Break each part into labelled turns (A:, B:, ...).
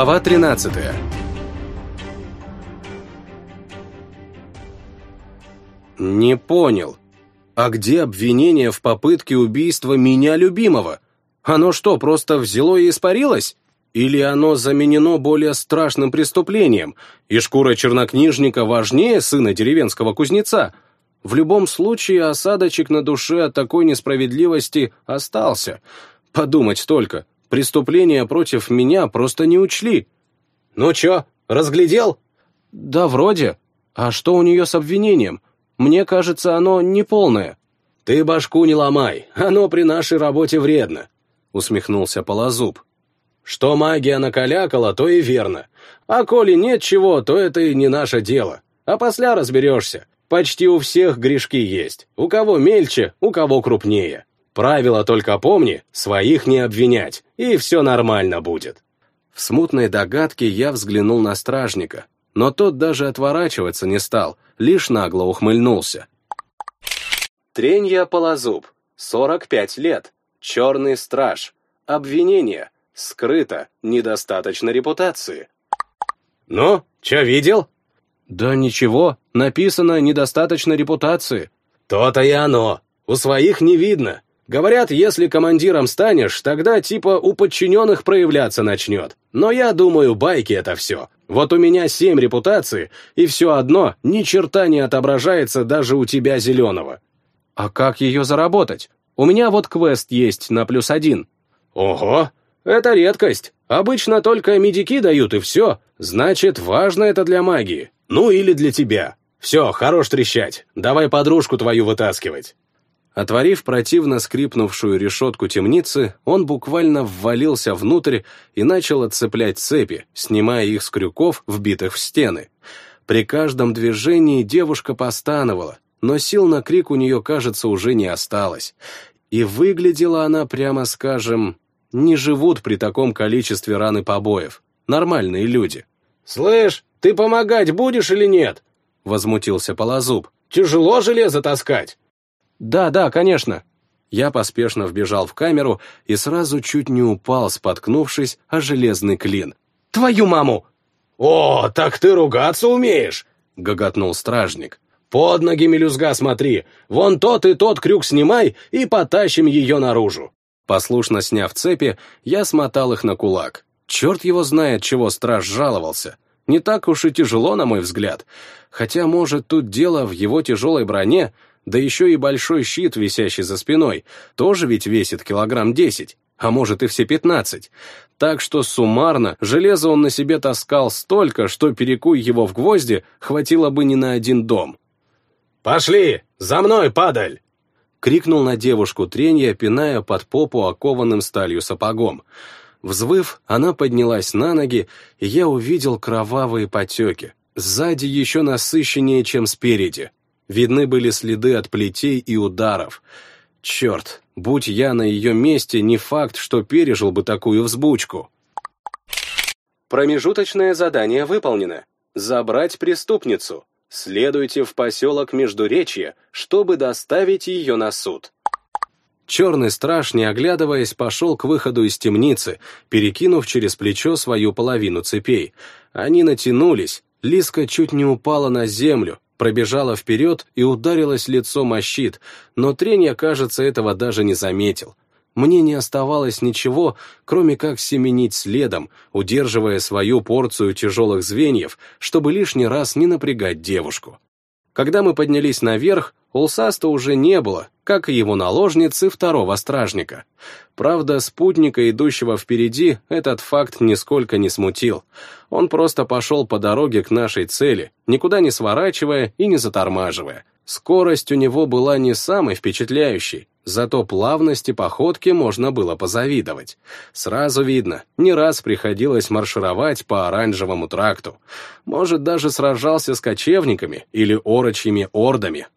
A: Глава 13 Не понял. А где обвинение в попытке убийства меня любимого? Оно что, просто взяло и испарилось? Или оно заменено более страшным преступлением, и шкура чернокнижника важнее сына деревенского кузнеца? В любом случае, осадочек на душе от такой несправедливости остался. Подумать только, преступления против меня просто не учли. «Ну чё, разглядел?» «Да, вроде. А что у нее с обвинением? Мне кажется, оно неполное».
B: «Ты башку не ломай, оно при нашей работе вредно», — усмехнулся Полозуб. «Что магия накалякала, то и верно. А коли нет чего, то это и не наше дело. А после разберешься. Почти у всех грешки есть. У кого мельче, у кого крупнее. Правило только помни, своих не обвинять, и все нормально будет».
A: В смутной догадке я взглянул на стражника, но тот даже отворачиваться не стал, лишь нагло ухмыльнулся. Тренья Полозуб, 45 лет, черный страж, обвинение, скрыто, недостаточно репутации.
B: «Ну, что видел?»
A: «Да ничего, написано «недостаточно репутации».
B: «То-то и оно. У своих не видно. Говорят, если командиром станешь, тогда типа у подчиненных проявляться начнет. Но я думаю, байки это все. Вот у меня семь репутаций, и все одно ни черта не отображается даже у тебя зеленого.
A: А как ее заработать? У меня вот квест есть на плюс один.
B: Ого, это редкость. Обычно только медики дают и все. Значит, важно это для магии. Ну или для тебя. Все, хорош трещать. Давай подружку твою вытаскивать.
A: Отворив противно скрипнувшую решетку темницы, он буквально ввалился внутрь и начал отцеплять цепи, снимая их с крюков, вбитых в стены. При каждом движении девушка постановала, но сил на крик у нее, кажется, уже не осталось. И выглядела она, прямо скажем, не живут при таком количестве ран и побоев. Нормальные люди.
B: «Слышь, ты помогать будешь или нет?»
A: — возмутился Полозуб.
B: «Тяжело железо таскать?»
A: «Да, да, конечно». Я поспешно вбежал в камеру и сразу чуть не упал, споткнувшись о железный клин.
B: «Твою маму!» «О, так ты ругаться умеешь!» — гоготнул стражник. «Под ноги, мелюзга, смотри! Вон тот и тот крюк снимай и потащим ее наружу!»
A: Послушно сняв цепи, я смотал их на кулак. Черт его знает, чего страж жаловался. Не так уж и тяжело, на мой взгляд. Хотя, может, тут дело в его тяжелой броне, да еще и большой щит, висящий за спиной, тоже ведь весит килограмм десять, а может и все пятнадцать. Так что суммарно железо он на себе таскал столько, что перекуй его в гвозди хватило бы не на один дом.
B: «Пошли! За мной, падаль!»
A: крикнул на девушку тренья, пиная под попу окованным сталью сапогом. Взвыв, она поднялась на ноги, и я увидел кровавые потеки. Сзади еще насыщеннее, чем спереди. Видны были следы от плетей и ударов. Черт, будь я на ее месте, не факт, что пережил бы такую взбучку. Промежуточное задание выполнено. Забрать преступницу. Следуйте в поселок Междуречье, чтобы доставить ее на суд. Черный страж, не оглядываясь, пошел к выходу из темницы, перекинув через плечо свою половину цепей. Они натянулись, Лиска чуть не упала на землю, пробежала вперед и ударилась лицом о щит, но тренья, кажется, этого даже не заметил мне не оставалось ничего, кроме как семенить следом, удерживая свою порцию тяжелых звеньев, чтобы лишний раз не напрягать девушку. Когда мы поднялись наверх, Улсаста уже не было, как и его наложницы второго стражника. Правда, спутника, идущего впереди, этот факт нисколько не смутил. Он просто пошел по дороге к нашей цели, никуда не сворачивая и не затормаживая. Скорость у него была не самой впечатляющей, Зато плавности походки можно было позавидовать. Сразу видно, не раз приходилось маршировать по оранжевому тракту. Может, даже сражался с кочевниками или орочьими ордами.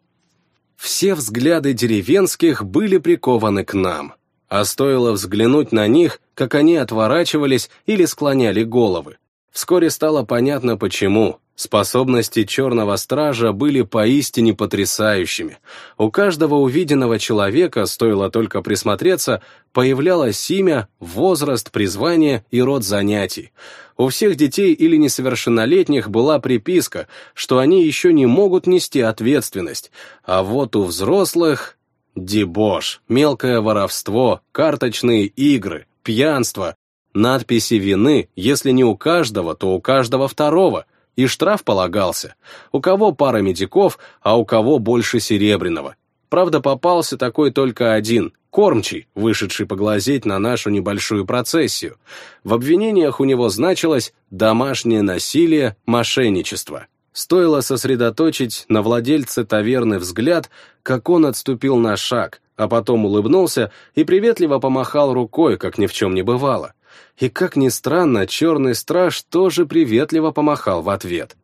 A: Все взгляды деревенских были прикованы к нам. А стоило взглянуть на них, как они отворачивались или склоняли головы. Вскоре стало понятно почему. Способности черного стража были поистине потрясающими. У каждого увиденного человека, стоило только присмотреться, появлялось имя, возраст, призвание и род занятий. У всех детей или несовершеннолетних была приписка, что они еще не могут нести ответственность, а вот у взрослых — дебош, мелкое воровство, карточные игры, пьянство, надписи вины, если не у каждого, то у каждого второго — и штраф полагался. У кого пара медиков, а у кого больше серебряного. Правда, попался такой только один, кормчий, вышедший поглазеть на нашу небольшую процессию. В обвинениях у него значилось «домашнее насилие, мошенничество». Стоило сосредоточить на владельце таверны взгляд, как он отступил на шаг, а потом улыбнулся и приветливо помахал рукой, как ни в чем не бывало. И, как ни странно, черный страж тоже приветливо помахал в ответ.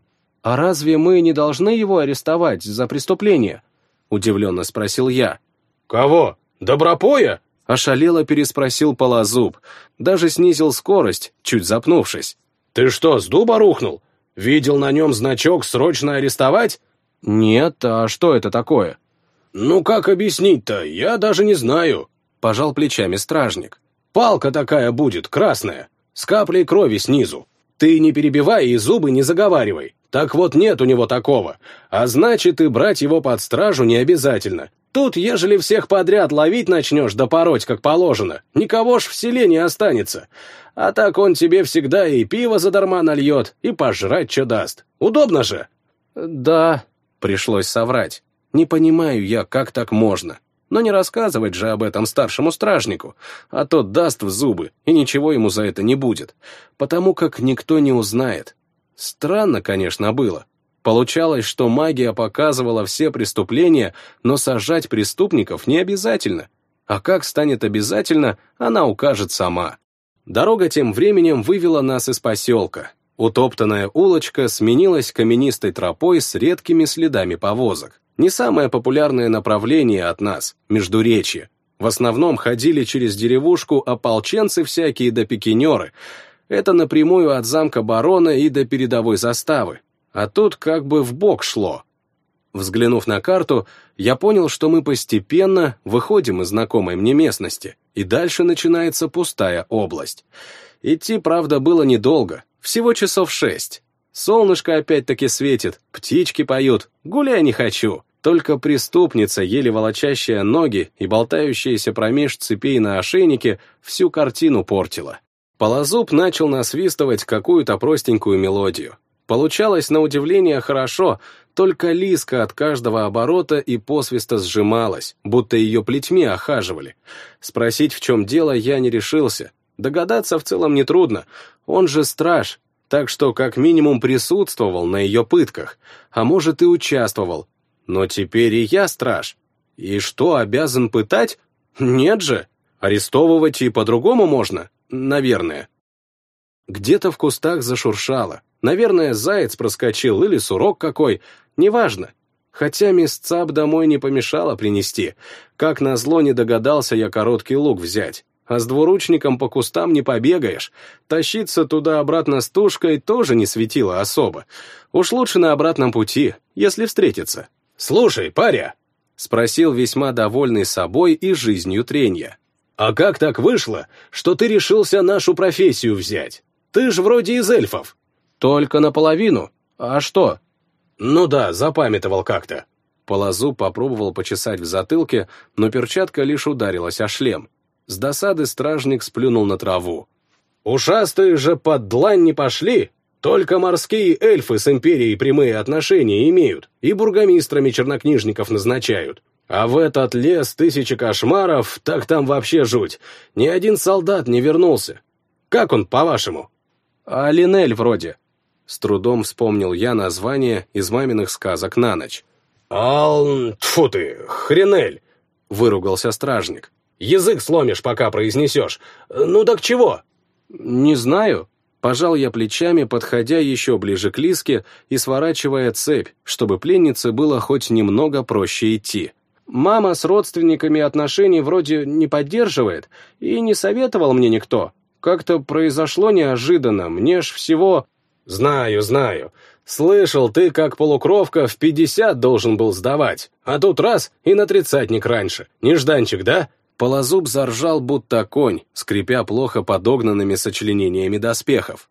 A: «А разве мы не должны его арестовать за преступление?» — удивленно спросил я.
B: «Кого? Добропоя?»
A: — ошалело переспросил Полозуб, даже снизил скорость, чуть запнувшись.
B: «Ты что, с дуба рухнул? Видел на нем значок «Срочно арестовать»?»
A: «Нет, а что это такое?»
B: «Ну как объяснить-то? Я даже не знаю», — пожал плечами стражник. Палка такая будет, красная, с каплей крови снизу. Ты не перебивай и зубы не заговаривай. Так вот нет у него такого. А значит, и брать его под стражу не обязательно. Тут, ежели всех подряд ловить начнешь да пороть, как положено, никого ж в селе не останется. А так он тебе всегда и пиво задарма нальет, и пожрать что даст. Удобно же?»
A: «Да», — пришлось соврать. «Не понимаю я, как так можно. Но не рассказывать же об этом старшему стражнику, а тот даст в зубы, и ничего ему за это не будет, потому как никто не узнает. Странно, конечно, было. Получалось, что магия показывала все преступления, но сажать преступников не обязательно. А как станет обязательно, она укажет сама. Дорога тем временем вывела нас из поселка. Утоптанная улочка сменилась каменистой тропой с редкими следами повозок. Не самое популярное направление от нас, Междуречье. В основном ходили через деревушку ополченцы всякие да пикинеры. Это напрямую от замка барона и до передовой заставы. А тут как бы в бок шло. Взглянув на карту, я понял, что мы постепенно выходим из знакомой мне местности, и дальше начинается пустая область. Идти, правда, было недолго, всего часов шесть. Солнышко опять-таки светит, птички поют, гуляй не хочу. Только преступница, еле волочащая ноги и болтающаяся промеж цепей на ошейнике, всю картину портила. Полозуб начал насвистывать какую-то простенькую мелодию. Получалось, на удивление, хорошо, только лиска от каждого оборота и посвиста сжималась, будто ее плетьми охаживали. Спросить, в чем дело, я не решился. Догадаться в целом нетрудно. Он же страж, так что как минимум присутствовал на ее пытках, а может и участвовал, но теперь и я страж. И что, обязан пытать? Нет же. Арестовывать и по-другому можно, наверное. Где-то в кустах зашуршало. Наверное, заяц проскочил или сурок какой. Неважно. Хотя мисс Цап домой не помешало принести. Как назло не догадался я короткий лук взять. А с двуручником по кустам не побегаешь. Тащиться туда-обратно с тушкой тоже не светило особо. Уж лучше на обратном пути, если встретиться.
B: «Слушай, паря!»
A: — спросил весьма довольный собой и жизнью тренья.
B: «А как так вышло, что ты решился нашу профессию взять? Ты ж вроде из эльфов».
A: «Только наполовину. А что?»
B: «Ну да, запамятовал как-то».
A: Полозу попробовал почесать в затылке, но перчатка лишь ударилась о шлем. С досады стражник сплюнул на траву.
B: «Ушастые же под длань не пошли, только морские эльфы с империей прямые отношения имеют и бургомистрами чернокнижников назначают. А в этот лес тысячи кошмаров, так там вообще жуть. Ни один солдат не вернулся. Как он, по-вашему?
A: А Линель вроде. С трудом вспомнил я название из маминых сказок на ночь.
B: «Ал... тьфу ты, хренель!» — выругался стражник. «Язык сломишь, пока произнесешь. Ну так чего?»
A: «Не знаю», Пожал я плечами, подходя еще ближе к Лиске и сворачивая цепь, чтобы пленнице было хоть немного проще идти. Мама с родственниками отношений вроде не поддерживает, и не советовал мне никто. Как-то произошло неожиданно, мне ж всего...
B: Знаю, знаю. Слышал, ты как полукровка в пятьдесят должен был сдавать, а тут раз и на тридцатник раньше. Нежданчик, да? Полозуб заржал, будто конь, скрипя плохо подогнанными сочленениями доспехов.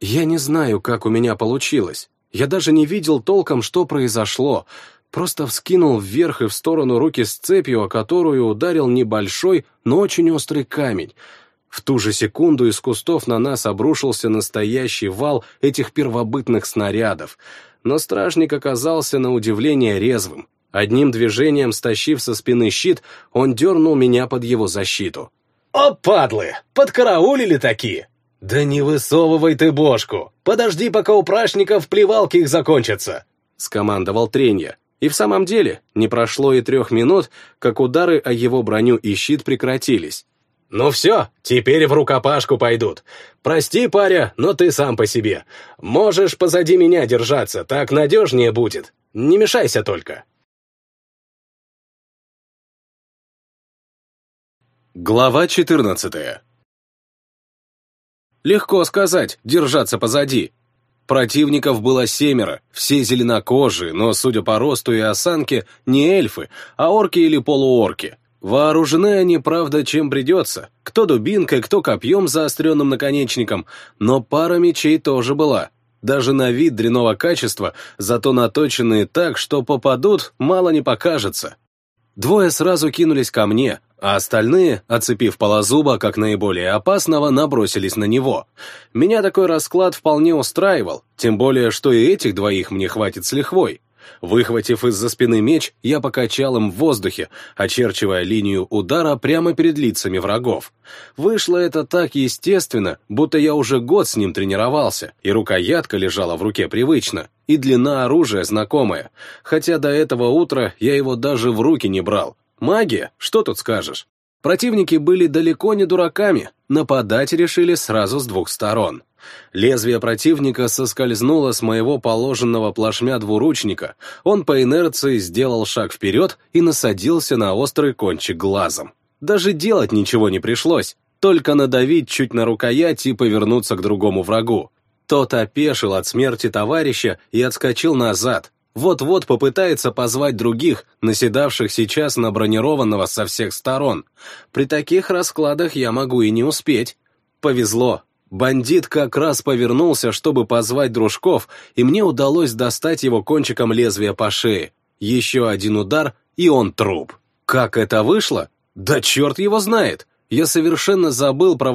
B: Я не знаю, как у меня получилось. Я даже не видел толком, что произошло, просто вскинул вверх и в сторону руки с цепью, о которую ударил небольшой, но очень острый камень — в ту же секунду из кустов на нас обрушился настоящий вал этих первобытных снарядов, но стражник оказался на удивление резвым. Одним движением, стащив со спины щит, он дернул меня под его защиту. «О, падлы! Подкараулили такие!» «Да не высовывай ты бошку! Подожди, пока у прачников плевалки их закончатся!» — скомандовал Тренья. И в самом деле, не прошло и трех минут, как удары о его броню и щит прекратились. «Ну все, теперь в рукопашку пойдут. Прости, паря, но ты сам по себе. Можешь позади меня держаться, так надежнее будет. Не мешайся только».
A: Глава 14 Легко сказать, держаться позади. Противников было семеро, все зеленокожие, но, судя по росту и осанке, не эльфы, а орки или полуорки. Вооружены они, правда, чем придется. Кто дубинкой, кто копьем с заостренным наконечником, но пара мечей тоже была. Даже на вид дряного качества, зато наточенные так, что попадут, мало не покажется. Двое сразу кинулись ко мне, а остальные, оцепив полозуба как наиболее опасного, набросились на него. Меня такой расклад вполне устраивал, тем более, что и этих двоих мне хватит с лихвой. Выхватив из-за спины меч, я покачал им в воздухе, очерчивая линию удара прямо перед лицами врагов. Вышло это так естественно, будто я уже год с ним тренировался, и рукоятка лежала в руке привычно, и длина оружия знакомая, хотя до этого утра я его даже в руки не брал. Магия, что тут скажешь? Противники были далеко не дураками, нападать решили сразу с двух сторон. Лезвие противника соскользнуло с моего положенного плашмя двуручника, он по инерции сделал шаг вперед и насадился на острый кончик глазом. Даже делать ничего не пришлось, только надавить чуть на рукоять и повернуться к другому врагу. Тот опешил от смерти товарища и отскочил назад. Вот-вот попытается позвать других, наседавших сейчас на бронированного со всех сторон. При таких раскладах я могу и не успеть. Повезло, Бандит как раз повернулся, чтобы позвать дружков, и мне удалось достать его кончиком лезвия по шее. Еще один удар, и он труп. Как это вышло? Да черт его знает! Я совершенно забыл про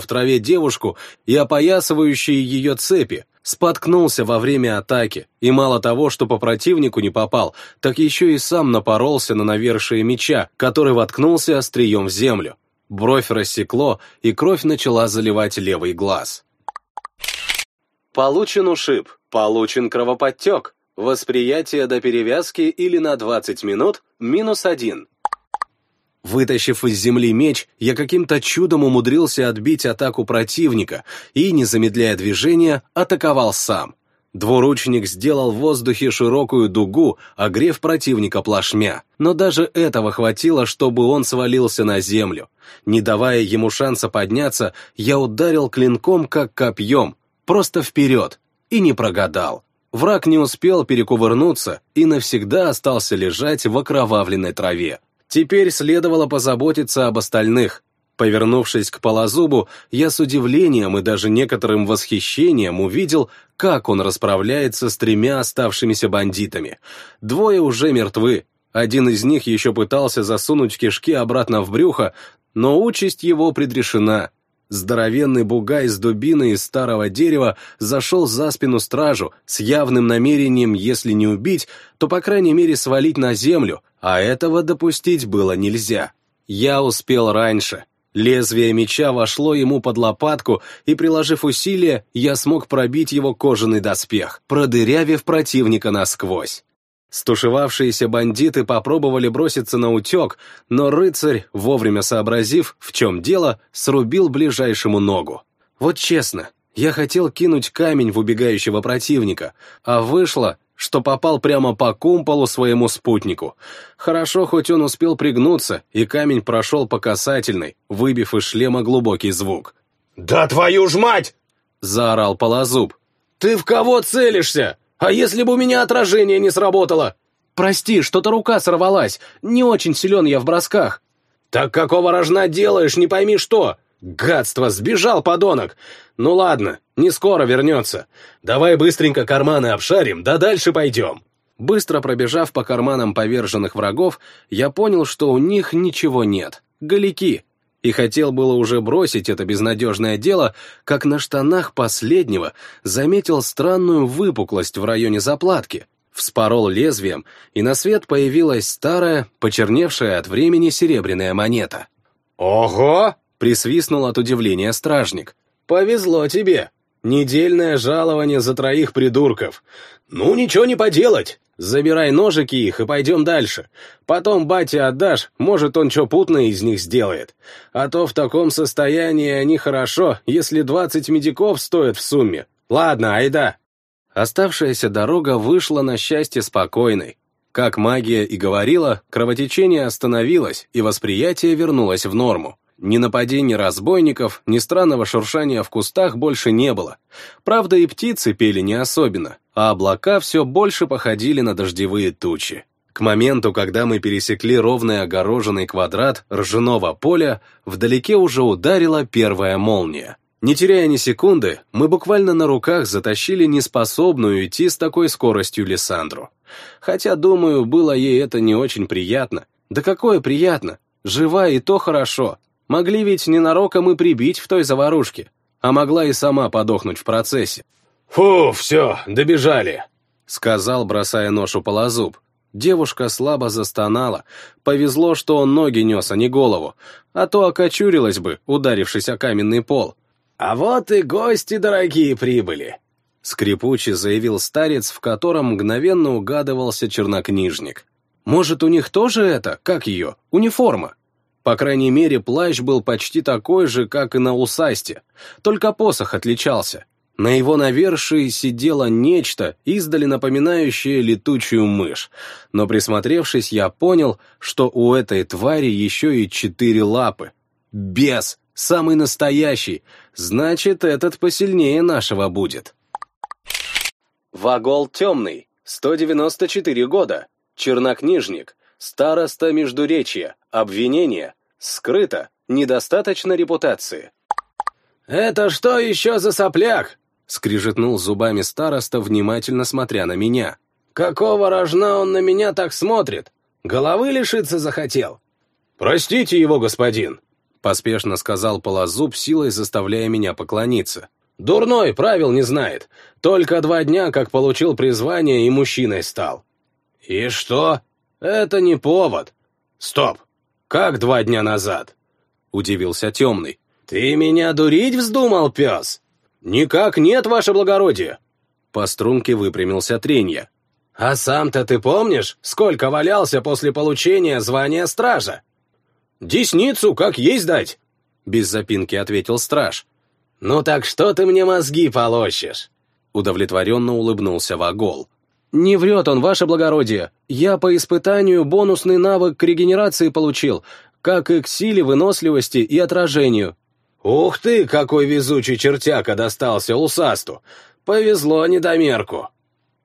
A: в траве девушку и опоясывающие ее цепи, споткнулся во время атаки, и мало того, что по противнику не попал, так еще и сам напоролся на навершие меча, который воткнулся острием в землю. Бровь рассекло, и кровь начала заливать левый глаз. Получен ушиб, получен кровоподтек. Восприятие до перевязки или на 20 минут минус один. Вытащив из земли меч, я каким-то чудом умудрился отбить атаку противника и, не замедляя движения, атаковал сам. Двуручник сделал в воздухе широкую дугу, огрев противника плашмя. Но даже этого хватило, чтобы он свалился на землю. Не давая ему шанса подняться, я ударил клинком, как копьем, просто вперед, и не прогадал. Враг не успел перекувырнуться и навсегда остался лежать в окровавленной траве. Теперь следовало позаботиться об остальных, Повернувшись к полозубу, я с удивлением и даже некоторым восхищением увидел, как он расправляется с тремя оставшимися бандитами. Двое уже мертвы. Один из них еще пытался засунуть кишки обратно в брюхо, но участь его предрешена. Здоровенный бугай с дубиной из старого дерева зашел за спину стражу с явным намерением, если не убить, то, по крайней мере, свалить на землю, а этого допустить было нельзя. Я успел раньше. Лезвие меча вошло ему под лопатку, и, приложив усилие, я смог пробить его кожаный доспех, продырявив противника насквозь. Стушевавшиеся бандиты попробовали броситься на утек, но рыцарь, вовремя сообразив, в чем дело, срубил ближайшему ногу. Вот честно, я хотел кинуть камень в убегающего противника, а вышло, что попал прямо по кумполу своему спутнику. Хорошо, хоть он успел пригнуться, и камень прошел по касательной, выбив из шлема глубокий звук.
B: «Да твою ж мать!»
A: — заорал Полозуб.
B: «Ты в кого целишься? А если бы у меня отражение не сработало?»
A: «Прости, что-то рука сорвалась. Не очень силен я в бросках».
B: «Так какого рожна делаешь, не пойми что? Гадство, сбежал подонок! Ну ладно, не скоро вернется. Давай быстренько карманы обшарим, да дальше пойдем».
A: Быстро пробежав по карманам поверженных врагов, я понял, что у них ничего нет. Голяки. И хотел было уже бросить это безнадежное дело, как на штанах последнего заметил странную выпуклость в районе заплатки. Вспорол лезвием, и на свет появилась старая, почерневшая от времени серебряная монета.
B: «Ого!»
A: — присвистнул от удивления стражник.
B: «Повезло тебе. Недельное жалование за троих придурков. Ну, ничего не поделать. Забирай ножики их и пойдем дальше. Потом бате отдашь, может, он что путное из них сделает. А то в таком состоянии они хорошо, если двадцать медиков стоят в сумме. Ладно, айда».
A: Оставшаяся дорога вышла на счастье спокойной. Как магия и говорила, кровотечение остановилось, и восприятие вернулось в норму. Ни нападений разбойников, ни странного шуршания в кустах больше не было. Правда, и птицы пели не особенно, а облака все больше походили на дождевые тучи. К моменту, когда мы пересекли ровный огороженный квадрат ржаного поля, вдалеке уже ударила первая молния. Не теряя ни секунды, мы буквально на руках затащили неспособную идти с такой скоростью Лиссандру. Хотя, думаю, было ей это не очень приятно. Да какое приятно! Жива и то хорошо. Могли ведь ненароком и прибить в той заварушке, а могла и сама подохнуть в процессе.
B: «Фу, все, добежали», —
A: сказал, бросая ношу полозуб. Девушка слабо застонала. Повезло, что он ноги нес, а не голову, а то окочурилась бы, ударившись о каменный пол.
B: «А вот и гости дорогие прибыли», —
A: скрипуче заявил старец, в котором мгновенно угадывался чернокнижник. «Может, у них тоже это, как ее, униформа?» По крайней мере, плащ был почти такой же, как и на Усасте, только посох отличался. На его навершии сидело нечто, издали напоминающее летучую мышь, но присмотревшись, я понял, что у этой твари еще и четыре лапы. Бес! Самый настоящий! Значит, этот посильнее нашего будет. Вагол темный, 194 года, чернокнижник, Староста Междуречья. Обвинение. Скрыто. Недостаточно репутации.
B: «Это что еще за сопляк?» — скрижетнул зубами староста, внимательно смотря на меня. «Какого рожна он на меня так смотрит? Головы лишиться захотел?»
A: «Простите его, господин», — поспешно сказал Полозуб, силой заставляя меня поклониться.
B: «Дурной, правил не знает. Только два дня, как получил призвание и мужчиной стал». «И что?» «Это не повод». «Стоп! Как два дня назад?» Удивился темный. «Ты меня дурить вздумал, пес?» «Никак нет, ваше благородие!»
A: По струнке выпрямился Тренья.
B: «А сам-то ты помнишь, сколько валялся после получения звания стража?» «Десницу как есть дать!» Без запинки ответил страж. «Ну так что ты мне мозги полощешь?»
A: Удовлетворенно улыбнулся Вагол.
B: «Не врет он, ваше благородие. Я по испытанию бонусный навык к регенерации получил, как и к силе, выносливости и отражению». «Ух ты, какой везучий чертяка достался усасту! Повезло недомерку!»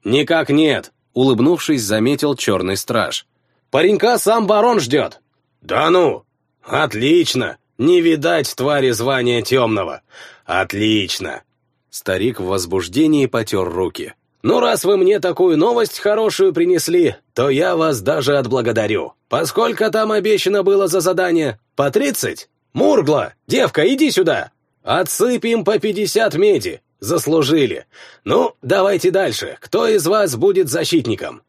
B: «Никак нет», — улыбнувшись, заметил черный страж. «Паренька сам барон ждет». «Да ну! Отлично! Не видать твари звания темного! Отлично!» Старик в возбуждении потер руки. «Ну, раз вы мне такую новость хорошую принесли, то я вас даже отблагодарю. Поскольку там обещано было за задание? По тридцать? Мургла, девка, иди сюда! Отсыпем по пятьдесят меди. Заслужили. Ну, давайте дальше. Кто из вас будет защитником?»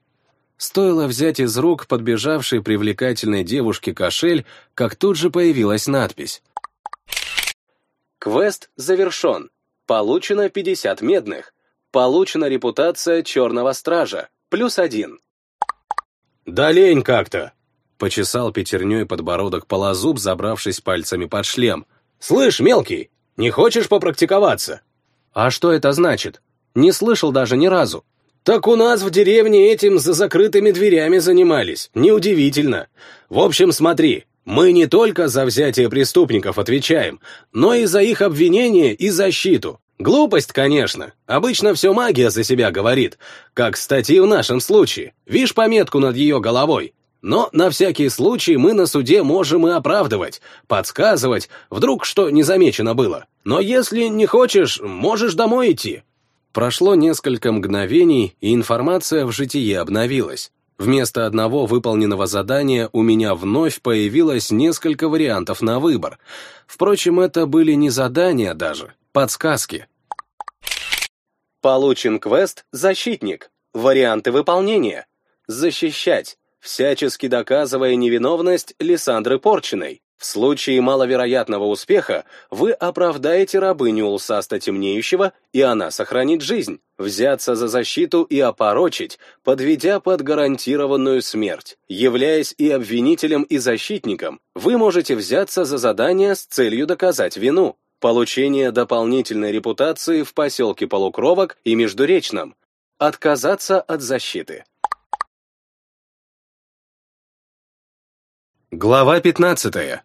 A: Стоило взять из рук подбежавшей привлекательной девушке кошель, как тут же появилась надпись. Квест завершен. Получено 50 медных. Получена репутация черного стража, плюс один.
B: «Да лень как-то!»
A: — почесал пятерней подбородок полозуб, забравшись пальцами под шлем.
B: «Слышь, мелкий, не хочешь попрактиковаться?»
A: «А что это значит? Не слышал даже ни разу».
B: «Так у нас в деревне этим за закрытыми дверями занимались, неудивительно. В общем, смотри, мы не только за взятие преступников отвечаем, но и за их обвинение и защиту. Глупость, конечно. Обычно все магия за себя говорит. Как, кстати, и в нашем случае. Вишь пометку над ее головой. Но на всякий случай мы на суде можем и оправдывать, подсказывать, вдруг что не замечено было. Но если не хочешь, можешь домой идти. Прошло несколько мгновений, и информация в житии обновилась. Вместо одного выполненного задания у меня вновь появилось несколько вариантов на выбор. Впрочем, это были не задания даже, подсказки.
A: Получен квест «Защитник». Варианты выполнения. Защищать, всячески доказывая невиновность Лиссандры Порчиной. В случае маловероятного успеха вы оправдаете рабыню Улсаста Темнеющего, и она сохранит жизнь. Взяться за защиту и опорочить, подведя под гарантированную смерть. Являясь и обвинителем, и защитником, вы можете взяться за задание с целью доказать вину. Получение дополнительной репутации в поселке Полукровок и Междуречном. Отказаться от защиты.
B: Глава 15.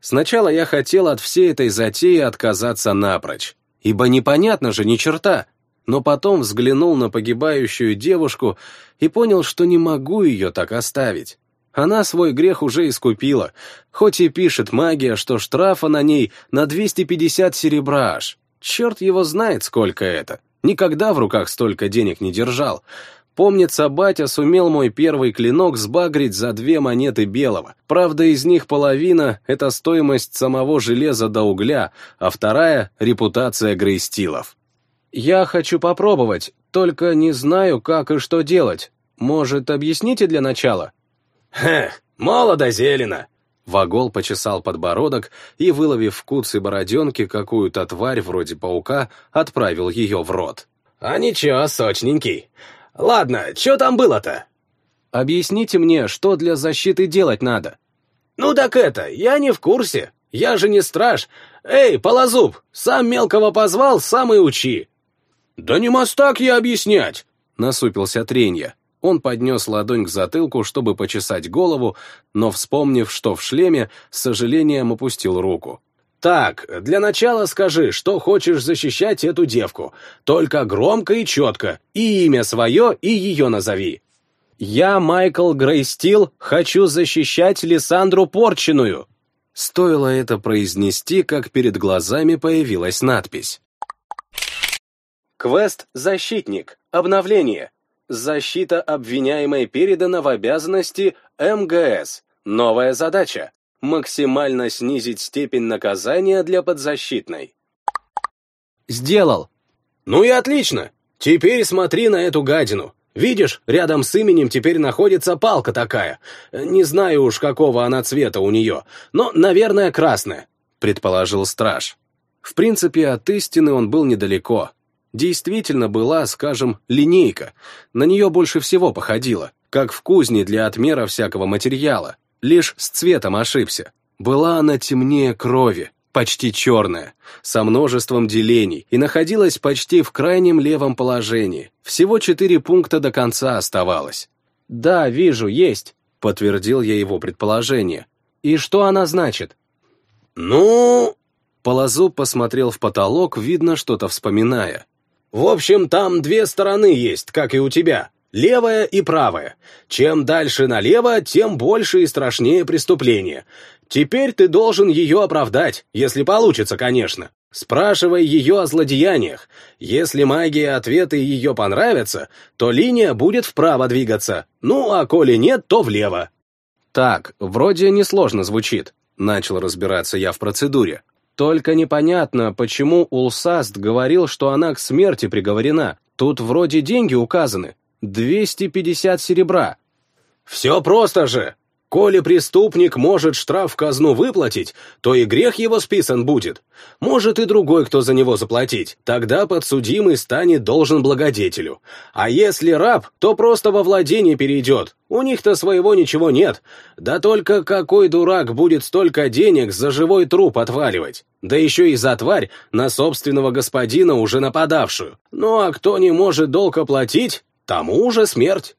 B: Сначала я хотел от всей этой затеи отказаться напрочь, ибо непонятно же ни черта, но потом взглянул на погибающую девушку и понял, что не могу ее так оставить. Она свой грех уже искупила, хоть и пишет магия, что штрафа на ней на 250 серебра аж. Черт его знает, сколько это. Никогда в руках столько денег не держал. Помнится, батя сумел мой первый клинок сбагрить за две монеты белого. Правда, из них половина — это стоимость самого железа до угля, а вторая — репутация грейстилов. «Я хочу попробовать, только не знаю, как и что делать. Может, объясните для начала?»
A: «Хех, молодо зелено!»
B: Вагол почесал подбородок и, выловив в куце бороденки какую-то тварь вроде паука, отправил ее в рот.
A: «А ничего, сочненький. Ладно, что там было-то?
B: Объясните мне, что для защиты делать надо.
A: Ну так это, я не в курсе. Я же не страж. Эй, Полозуб, сам мелкого позвал, сам и учи.
B: Да не мастак я объяснять, насупился Тренья. Он поднес ладонь к затылку, чтобы почесать голову, но, вспомнив, что в шлеме, с сожалением опустил руку.
A: «Так, для начала скажи, что хочешь защищать эту девку. Только громко и четко. И имя свое, и ее назови».
B: «Я, Майкл Грейстил, хочу защищать Лиссандру Порченую». Стоило это произнести, как перед глазами появилась надпись.
A: Квест «Защитник». Обновление. Защита обвиняемой передана в обязанности МГС. Новая задача максимально снизить степень наказания для подзащитной.
B: Сделал.
A: Ну и отлично. Теперь смотри на эту гадину. Видишь, рядом с именем теперь находится палка такая. Не знаю уж, какого она цвета у нее, но, наверное, красная, предположил страж. В принципе, от истины он был недалеко. Действительно была, скажем, линейка. На нее больше всего походила, как в кузне для отмера всякого материала. Лишь с цветом ошибся. Была она темнее крови, почти черная, со множеством делений, и находилась почти в крайнем левом положении. Всего четыре пункта до конца оставалось. «Да, вижу, есть», — подтвердил я его предположение. «И что она значит?» «Ну...»
B: Полозуб посмотрел в потолок, видно, что-то вспоминая.
A: «В общем, там две стороны есть, как и у тебя. Левая и правая. Чем дальше налево, тем больше и страшнее преступление. Теперь ты должен ее оправдать, если получится, конечно. Спрашивай ее о злодеяниях. Если магия ответы ее понравятся, то линия будет вправо двигаться. Ну, а коли нет, то влево.
B: Так, вроде несложно звучит. Начал разбираться я в процедуре. Только непонятно, почему Улсаст говорил, что она к смерти приговорена. Тут вроде деньги указаны. 250 серебра.
A: Все просто же. Коли преступник может штраф в казну выплатить, то и грех его списан будет. Может и другой, кто за него заплатить. Тогда подсудимый станет должен благодетелю. А если раб, то просто во владение перейдет. У них-то своего ничего нет. Да только какой дурак будет столько денег за живой труп отваливать? Да еще и за тварь, на собственного господина уже нападавшую. Ну а кто не может долг оплатить, тому уже смерть.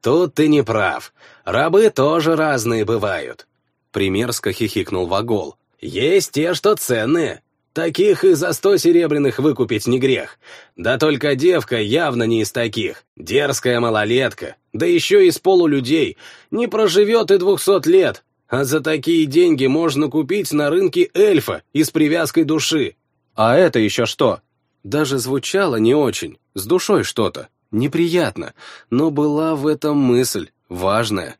A: Тут ты не прав. Рабы тоже разные бывают. Примерзко хихикнул Вагол. Есть те, что ценные.
B: Таких и за сто серебряных выкупить не грех. Да только девка явно не из таких. Дерзкая малолетка, да еще из полулюдей. Не проживет и двухсот лет. А за такие деньги можно купить на рынке эльфа и с привязкой души.
A: А это еще что? Даже звучало не очень, с душой что-то. Неприятно, но была в этом мысль, важная.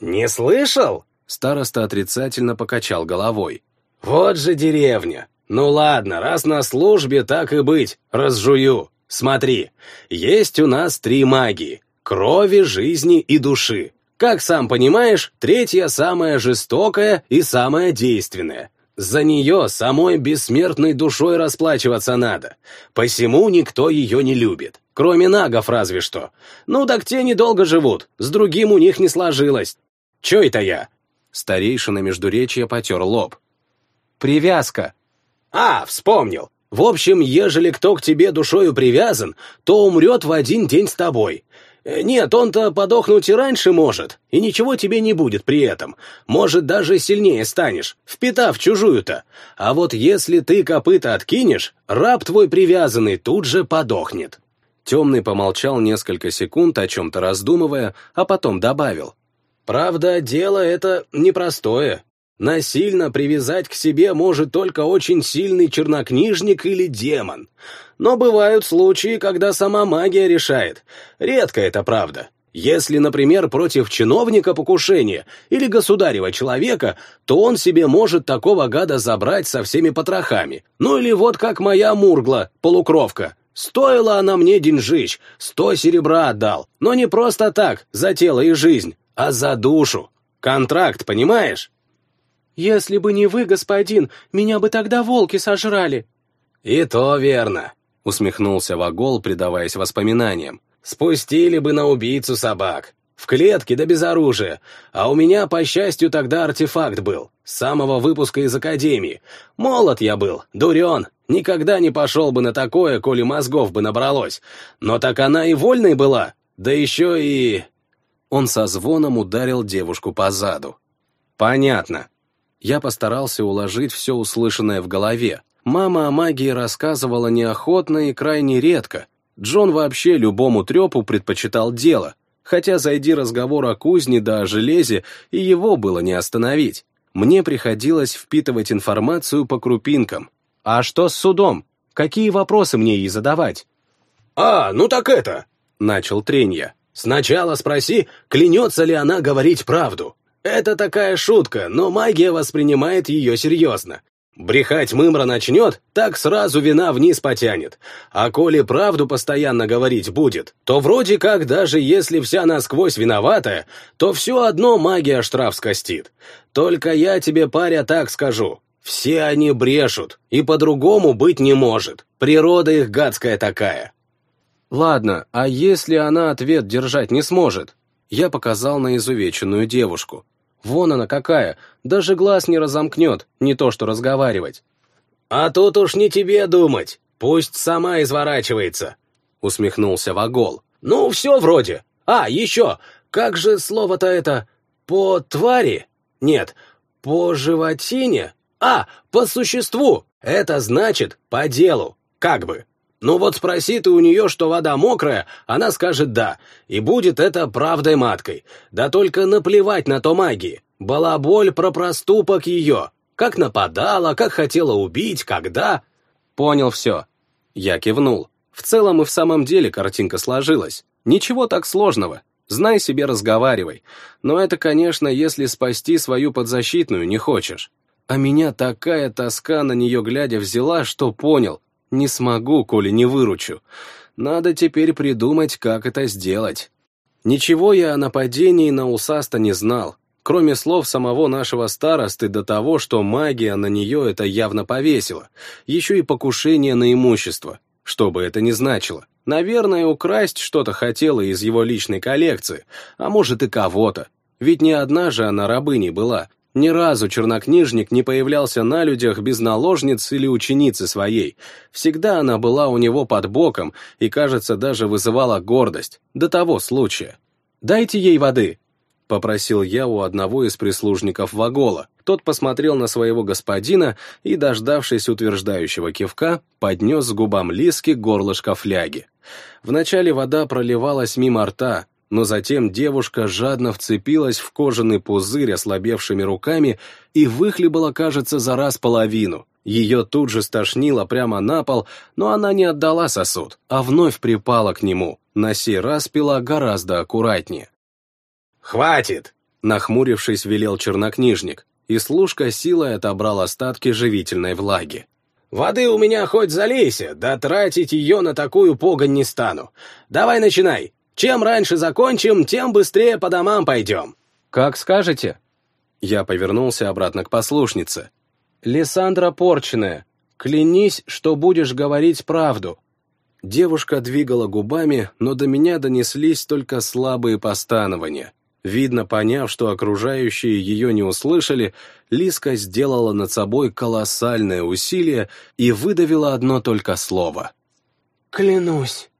B: «Не слышал?»
A: Староста отрицательно покачал головой.
B: «Вот же деревня! Ну ладно, раз на службе, так и быть, разжую. Смотри, есть у нас три магии — крови, жизни и души. Как сам понимаешь, третья самая жестокая и самая действенная. За нее самой бессмертной душой расплачиваться надо. Посему никто ее не любит. Кроме нагов разве что. Ну так те недолго живут, с другим у них не сложилось. Че это я?
A: Старейшина Междуречья потер лоб. «Привязка».
B: «А, вспомнил. В общем, ежели кто к тебе душою привязан, то умрет в один день с тобой. Э, нет, он-то подохнуть и раньше может, и ничего тебе не будет при этом. Может, даже сильнее станешь, впитав чужую-то. А вот если ты копыта откинешь, раб твой привязанный тут же подохнет».
A: Темный помолчал несколько секунд, о чем-то раздумывая, а потом добавил.
B: «Правда, дело это непростое. Насильно привязать к себе может только очень сильный чернокнижник или демон. Но бывают случаи, когда сама магия решает. Редко это правда. Если, например, против чиновника покушение или государева человека, то он себе может такого гада забрать со всеми потрохами. Ну или вот как моя Мургла, полукровка. Стоила она мне деньжищ, сто серебра отдал, но не просто так, за тело и жизнь, а за душу. Контракт, понимаешь?
C: Если бы не вы, господин, меня бы тогда волки сожрали.
B: И то верно, усмехнулся Вагол, предаваясь воспоминаниям. Спустили бы на убийцу собак. В клетке да без оружия. А у меня, по счастью, тогда артефакт был. С самого выпуска из академии. Молод я был, дурен, Никогда не пошел бы на такое, коли мозгов бы набралось. Но так она и вольной была, да еще и...»
A: Он со звоном ударил девушку по заду. «Понятно». Я постарался уложить все услышанное в голове. Мама о магии рассказывала неохотно и крайне редко. Джон вообще любому трепу предпочитал дело, хотя зайди разговор о кузне да о железе, и его было не остановить. Мне приходилось впитывать информацию по крупинкам, а что с судом? Какие вопросы мне ей задавать?
B: «А, ну так это!» — начал Тренья. «Сначала спроси, клянется ли она говорить правду. Это такая шутка, но магия воспринимает ее серьезно. Брехать мымра начнет, так сразу вина вниз потянет. А коли правду постоянно говорить будет, то вроде как даже если вся насквозь виноватая, то все одно магия штраф скостит. Только я тебе, паря, так скажу. Все они брешут, и по-другому быть не может. Природа их гадская такая.
A: Ладно, а если она ответ держать не сможет? Я показал на изувеченную девушку. Вон она какая, даже глаз не разомкнет, не то что разговаривать.
B: А тут уж не тебе думать, пусть сама изворачивается, усмехнулся Вагол. Ну, все вроде. А, еще, как же слово-то это? По твари? Нет, по животине? А, по существу. Это значит по делу. Как бы. Ну вот спроси ты у нее, что вода мокрая, она скажет «да», и будет это правдой маткой. Да только наплевать на то магии. Была боль про проступок ее. Как нападала, как хотела убить, когда...
A: Понял все. Я кивнул. В целом и в самом деле картинка сложилась. Ничего так сложного. Знай себе, разговаривай. Но это, конечно, если спасти свою подзащитную не хочешь. А меня такая тоска на нее глядя взяла, что понял, не смогу, коли не выручу. Надо теперь придумать, как это сделать. Ничего я о нападении на Усаста не знал, кроме слов самого нашего старосты до того, что магия на нее это явно повесила, еще и покушение на имущество, что бы это ни значило. Наверное, украсть что-то хотела из его личной коллекции, а может и кого-то. Ведь не одна же она рабыней была, ни разу чернокнижник не появлялся на людях без наложниц или ученицы своей. Всегда она была у него под боком и, кажется, даже вызывала гордость. До того случая. «Дайте ей воды», — попросил я у одного из прислужников Вагола. Тот посмотрел на своего господина и, дождавшись утверждающего кивка, поднес с губам Лиски горлышко фляги. Вначале вода проливалась мимо рта, но затем девушка жадно вцепилась в кожаный пузырь ослабевшими руками и выхлебала, кажется, за раз половину. Ее тут же стошнило прямо на пол, но она не отдала сосуд, а вновь припала к нему. На сей раз пила гораздо аккуратнее.
B: «Хватит!» — нахмурившись, велел чернокнижник, и служка силой отобрал остатки живительной влаги. «Воды у меня хоть залейся, да тратить ее на такую погонь не стану. Давай начинай, чем раньше закончим, тем быстрее по домам пойдем».
A: «Как скажете». Я повернулся обратно к послушнице. «Лиссандра Порченая, клянись, что будешь говорить правду». Девушка двигала губами, но до меня донеслись только слабые постанования. Видно, поняв, что окружающие ее не услышали, Лиска сделала над собой колоссальное усилие и выдавила одно только слово.
C: «Клянусь».